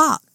Fox.